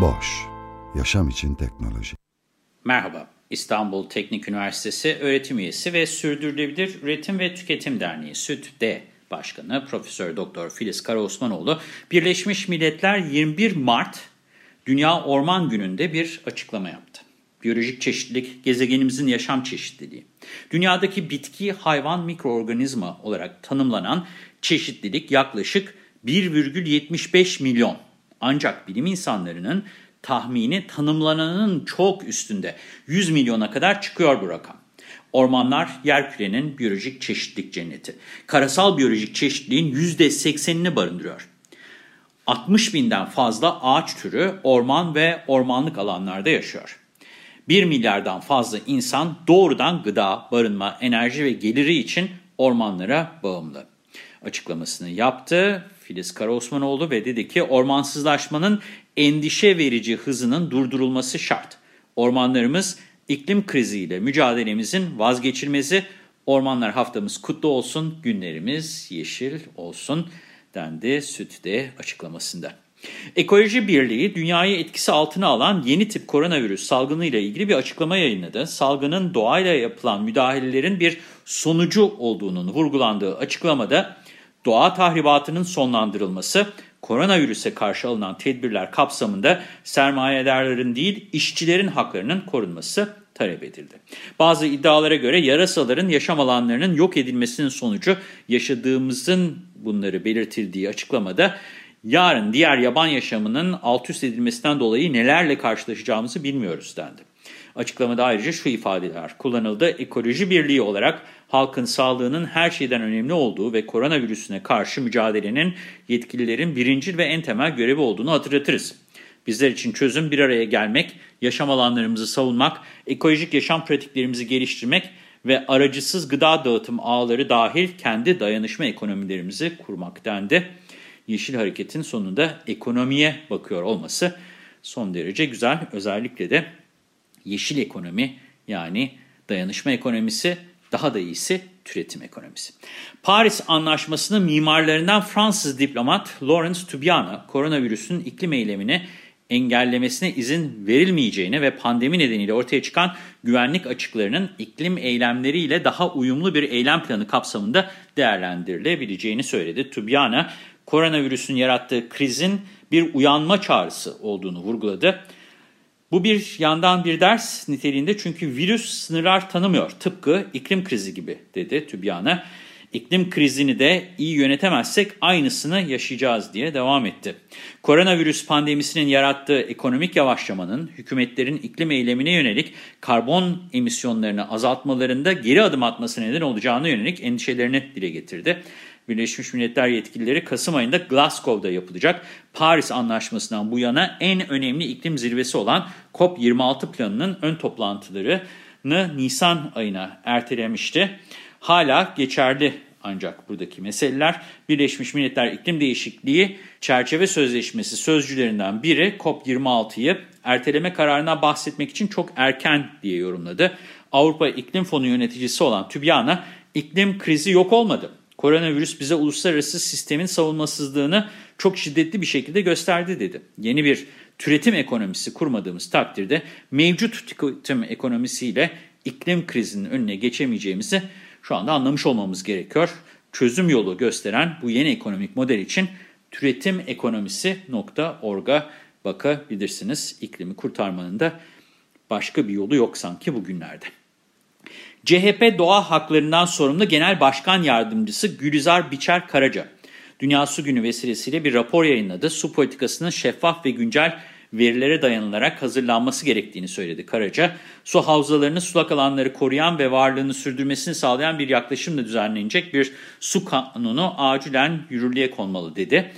Boş, yaşam için teknoloji. Merhaba, İstanbul Teknik Üniversitesi öğretim üyesi ve Sürdürülebilir Üretim ve Tüketim Derneği SÜTD Başkanı Profesör Doktor Filiz Karaosmanoğlu, Birleşmiş Milletler 21 Mart Dünya Orman Günü'nde bir açıklama yaptı. Biyolojik çeşitlilik, gezegenimizin yaşam çeşitliliği. Dünyadaki bitki, hayvan, mikroorganizma olarak tanımlanan çeşitlilik yaklaşık 1,75 milyon. Ancak bilim insanlarının tahmini tanımlananın çok üstünde 100 milyona kadar çıkıyor bu rakam. Ormanlar yerkürenin biyolojik çeşitlilik cenneti. Karasal biyolojik çeşitliliğin %80'ini barındırıyor. 60 binden fazla ağaç türü orman ve ormanlık alanlarda yaşıyor. 1 milyardan fazla insan doğrudan gıda, barınma, enerji ve geliri için ormanlara bağımlı. Açıklamasını yaptı Filiz Karaosmanoğlu ve dedi ki ormansızlaşmanın endişe verici hızının durdurulması şart. Ormanlarımız iklim kriziyle mücadelemizin vazgeçilmezi. Ormanlar haftamız kutlu olsun, günlerimiz yeşil olsun dendi Süt'te açıklamasında. Ekoloji Birliği dünyayı etkisi altına alan yeni tip koronavirüs salgını ile ilgili bir açıklama yayınladı. Salgının doğayla yapılan müdahalelerin bir sonucu olduğunun vurgulandığı açıklamada doğa tahribatının sonlandırılması, koronavirüse karşı alınan tedbirler kapsamında sermayedarların değil işçilerin haklarının korunması talep edildi. Bazı iddialara göre yarasaların yaşam alanlarının yok edilmesinin sonucu yaşadığımızın bunları belirtildiği açıklamada yarın diğer yaban yaşamının alt üst edilmesinden dolayı nelerle karşılaşacağımızı bilmiyoruz dendi. Açıklamada ayrıca şu ifadeler kullanıldı. Ekoloji birliği olarak halkın sağlığının her şeyden önemli olduğu ve koronavirüsüne karşı mücadelenin yetkililerin birincil ve en temel görevi olduğunu hatırlatırız. Bizler için çözüm bir araya gelmek, yaşam alanlarımızı savunmak, ekolojik yaşam pratiklerimizi geliştirmek ve aracısız gıda dağıtım ağları dahil kendi dayanışma ekonomilerimizi kurmak dendi. Yeşil Hareket'in sonunda ekonomiye bakıyor olması son derece güzel. Özellikle de yeşil ekonomi yani dayanışma ekonomisi daha da iyisi türetim ekonomisi. Paris Anlaşması'nın mimarlarından Fransız diplomat Laurence Tubiana koronavirüsün iklim eylemini engellemesine izin verilmeyeceğini ve pandemi nedeniyle ortaya çıkan güvenlik açıklarının iklim eylemleriyle daha uyumlu bir eylem planı kapsamında değerlendirilebileceğini söyledi. Tubiana, koronavirüsün yarattığı krizin bir uyanma çağrısı olduğunu vurguladı. Bu bir yandan bir ders niteliğinde çünkü virüs sınırlar tanımıyor. Tıpkı iklim krizi gibi dedi Tübyana. İklim krizini de iyi yönetemezsek aynısını yaşayacağız diye devam etti. Koronavirüs pandemisinin yarattığı ekonomik yavaşlamanın hükümetlerin iklim eylemine yönelik karbon emisyonlarını azaltmalarında geri adım atması neden olacağına yönelik endişelerini dile getirdi. Birleşmiş Milletler yetkilileri Kasım ayında Glasgow'da yapılacak Paris Anlaşması'ndan bu yana en önemli iklim zirvesi olan COP26 planının ön toplantılarını Nisan ayına ertelemişti. Hala geçerli ancak buradaki meseleler Birleşmiş Milletler İklim Değişikliği Çerçeve Sözleşmesi sözcülerinden biri COP26'yı erteleme kararına bahsetmek için çok erken diye yorumladı. Avrupa İklim Fonu yöneticisi olan Tübyana, iklim krizi yok olmadı. Koronavirüs bize uluslararası sistemin savunmasızlığını çok şiddetli bir şekilde gösterdi dedi. Yeni bir türetim ekonomisi kurmadığımız takdirde mevcut tüketim ekonomisiyle iklim krizinin önüne geçemeyeceğimizi şu anda anlamış olmamız gerekiyor. Çözüm yolu gösteren bu yeni ekonomik model için türetimekonomisi.org'a bakabilirsiniz. İklimi kurtarmanın da başka bir yolu yok sanki bugünlerde. CHP Doğa Haklarından sorumlu Genel Başkan Yardımcısı Gülizar Biçer Karaca, Dünya Su Günü vesilesiyle bir rapor yayınladı. Su politikasının şeffaf ve güncel verilere dayanılarak hazırlanması gerektiğini söyledi Karaca. Su havzalarını, sulak alanları koruyan ve varlığını sürdürmesini sağlayan bir yaklaşımla düzenlenecek bir su kanunu acilen yürürlüğe konmalı dedi.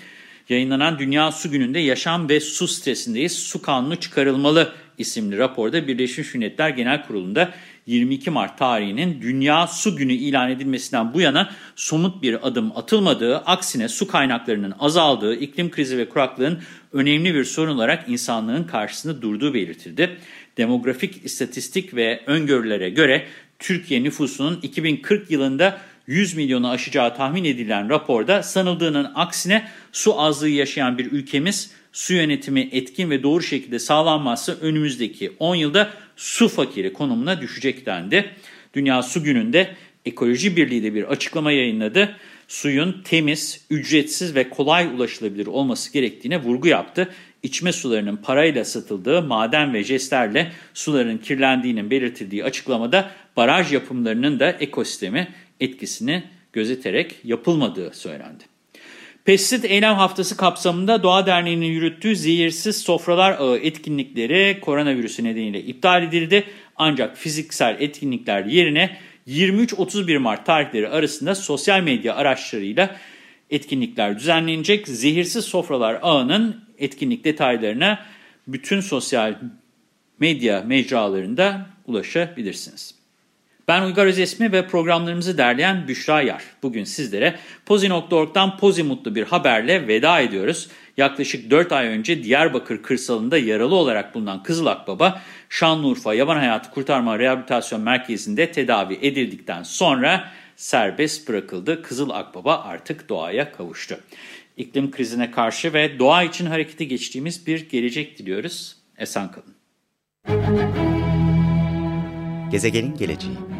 Yayınlanan Dünya Su Günü'nde yaşam ve su stresindeyiz, su kanunu çıkarılmalı isimli raporda Birleşmiş Milletler Genel Kurulu'nda 22 Mart tarihinin Dünya Su Günü ilan edilmesinden bu yana somut bir adım atılmadığı, aksine su kaynaklarının azaldığı, iklim krizi ve kuraklığın önemli bir sorun olarak insanlığın karşısında durduğu belirtildi. Demografik istatistik ve öngörülere göre Türkiye nüfusunun 2040 yılında 100 milyonu aşacağı tahmin edilen raporda sanıldığının aksine su azlığı yaşayan bir ülkemiz su yönetimi etkin ve doğru şekilde sağlanmazsa önümüzdeki 10 yılda su fakiri konumuna düşecek dendi. Dünya Su Günü'nde Ekoloji Birliği de bir açıklama yayınladı. Suyun temiz, ücretsiz ve kolay ulaşılabilir olması gerektiğine vurgu yaptı. İçme sularının parayla satıldığı maden ve jestlerle suların kirlendiğinin belirtildiği açıklamada baraj yapımlarının da ekosistemi etkisini gözeterek yapılmadığı söylendi. Pestisit Eylem Haftası kapsamında Doğa Derneği'nin yürüttüğü Zehirsiz Sofralar Ağı etkinlikleri koronavirüsü nedeniyle iptal edildi. Ancak fiziksel etkinlikler yerine 23-31 Mart tarihleri arasında sosyal medya araçlarıyla etkinlikler düzenlenecek. Zehirsiz Sofralar Ağı'nın etkinlik detaylarına bütün sosyal medya mecralarında ulaşabilirsiniz. Ben Uygar Özesmi ve programlarımızı derleyen Büşra Yar. Bugün sizlere Pozi.org'dan Pozi Mutlu bir haberle veda ediyoruz. Yaklaşık 4 ay önce Diyarbakır kırsalında yaralı olarak bulunan Kızıl Akbaba, Şanlıurfa Yaban Hayatı Kurtarma Rehabilitasyon Merkezi'nde tedavi edildikten sonra serbest bırakıldı. Kızıl Akbaba artık doğaya kavuştu. İklim krizine karşı ve doğa için harekete geçtiğimiz bir gelecek diliyoruz. Esen kalın. Gezegenin geleceği